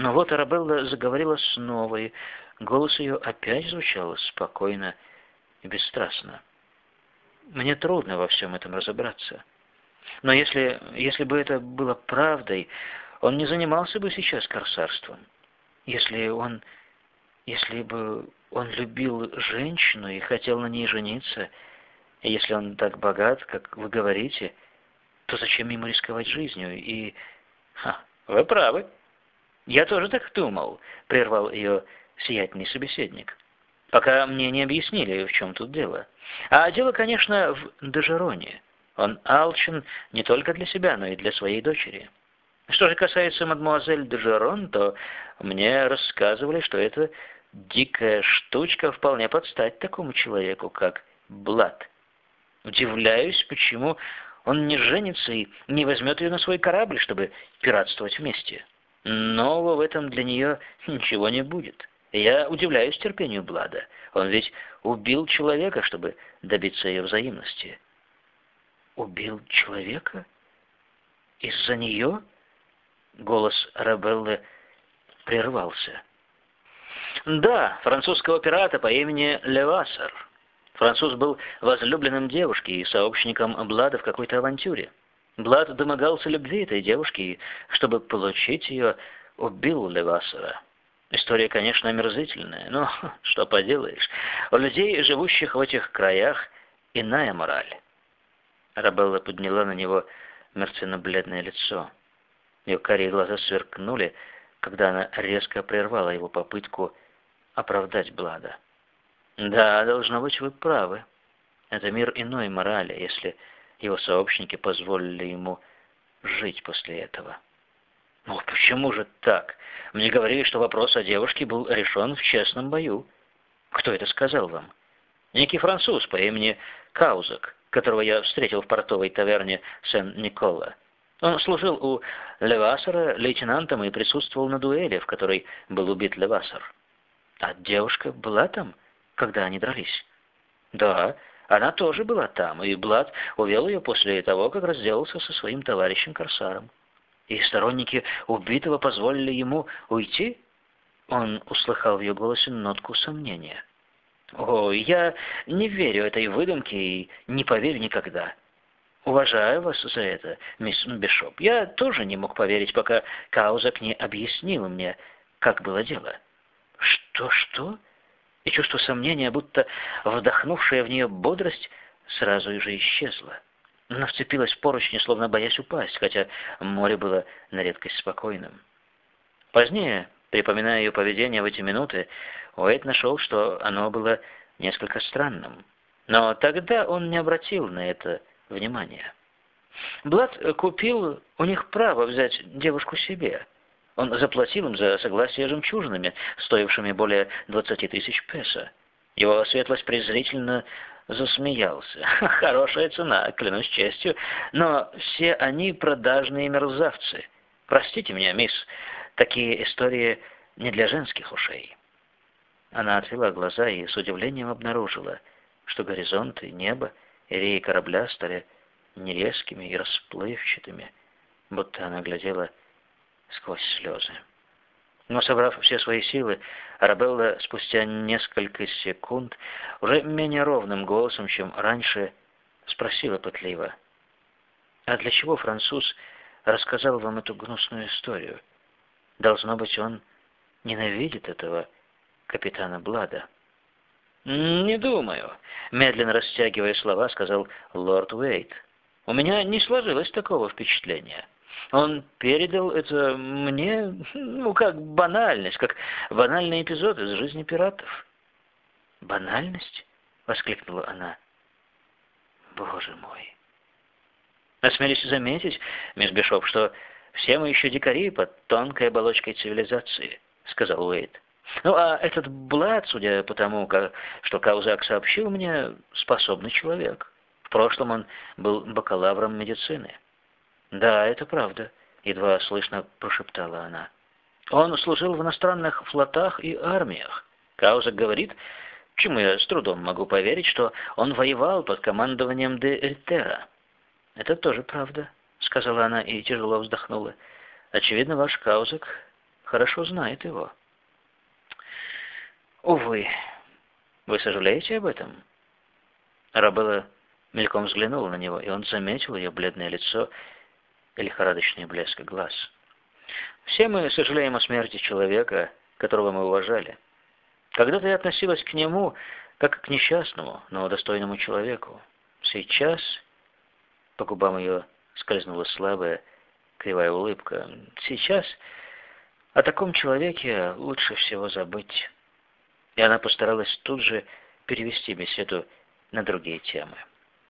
Но вот Арабелла заговорила снова, и голос ее опять звучал спокойно и бесстрастно. Мне трудно во всем этом разобраться. Но если, если бы это было правдой, он не занимался бы сейчас корсарством. Если он, если бы он любил женщину и хотел на ней жениться, и если он так богат, как вы говорите, то зачем ему рисковать жизнью? И... Ха, вы правы. Я тоже так думал, прервал ее сиятельный собеседник. Пока мне не объяснили, в чем тут дело. А дело, конечно, в Дежероне. Он алчен не только для себя, но и для своей дочери. Что же касается мадмуазель Дежерон, то мне рассказывали, что это дикая штучка вполне подстать такому человеку, как Блад. Удивляюсь, почему он не женится и не возьмет ее на свой корабль, чтобы пиратствовать вместе. Нового в этом для нее ничего не будет. Я удивляюсь терпению Блада. Он ведь убил человека, чтобы добиться ее взаимности. Убил человека? Из-за нее? Голос Рабеллы прервался. Да, французского пирата по имени Левассер. Француз был возлюбленным девушки и сообщником Блада в какой-то авантюре. Блад домогался любви этой девушки чтобы получить ее, убил Левассера. История, конечно, омерзительная, но что поделаешь. У людей, живущих в этих краях, иная мораль. Арабелла подняла на него мертвенно-бледное лицо. Ее карие глаза сверкнули, когда она резко прервала его попытку оправдать Блада. «Да, должно быть, вы правы. Это мир иной морали, если его сообщники позволили ему жить после этого». «Ну, почему же так? Мне говорили, что вопрос о девушке был решен в честном бою. Кто это сказал вам?» «Некий француз по имени Каузак, которого я встретил в портовой таверне Сен-Никола. Он служил у Левасера лейтенантом и присутствовал на дуэли, в которой был убит Левасер. А девушка была там, когда они дрались? Да, она тоже была там, и Блад увел ее после того, как разделался со своим товарищем-корсаром. И сторонники убитого позволили ему уйти? Он услыхал в ее голосе нотку сомнения. «О, я не верю этой выдумке и не поверю никогда. Уважаю вас за это, мисс Бишоп. Я тоже не мог поверить, пока Каузак не объяснила мне, как было дело». «Что-что?» И чувство сомнения, будто вдохнувшая в нее бодрость, сразу же исчезло. Она вцепилась в поручни, словно боясь упасть, хотя море было на редкость спокойным. Позднее, припоминая ее поведение в эти минуты, Уэйд нашел, что оно было несколько странным. Но тогда он не обратил на это внимания. Блад купил у них право взять девушку себе. Он заплатил им за согласие жемчужинами, стоившими более 20 тысяч песо. Его светлость презрительно засмеялся. Хорошая цена, клянусь честью, но все они продажные мерзавцы. Простите меня, мисс, такие истории не для женских ушей. Она отвела глаза и с удивлением обнаружила, что горизонт и небо, и реи корабля стали нерезкими и расплывчатыми, будто она глядела сквозь слезы. Но, собрав все свои силы, Арабелла спустя несколько секунд, уже менее ровным голосом, чем раньше, спросила пытливо, «А для чего француз рассказал вам эту гнусную историю? Должно быть, он ненавидит этого капитана Блада». «Не думаю», — медленно растягивая слова, сказал лорд Уэйт. «У меня не сложилось такого впечатления». Он передал это мне, ну, как банальность, как банальный эпизод из жизни пиратов. «Банальность?» — воскликнула она. «Боже мой!» Осмелюсь заметить, мисс Бишоп, что все мы еще дикари под тонкой оболочкой цивилизации, — сказал Уэйд. Ну, а этот Блад, судя по тому, как, что Каузак сообщил мне, способный человек. В прошлом он был бакалавром медицины. «Да, это правда», — едва слышно прошептала она. «Он служил в иностранных флотах и армиях. Кауза говорит, чему я с трудом могу поверить, что он воевал под командованием де Эльтера». «Это тоже правда», — сказала она и тяжело вздохнула. «Очевидно, ваш Каузак хорошо знает его. Увы, вы сожалеете об этом? Арабелла мельком взглянула на него, и он заметил ее бледное лицо и лихорадочный блеск глаз. Все мы сожалеем о смерти человека, которого мы уважали. Когда-то я относилась к нему как к несчастному, но достойному человеку. Сейчас по губам ее скользнула слабая, кривая улыбка. Сейчас о таком человеке лучше всего забыть. И она постаралась тут же перевести беседу на другие темы.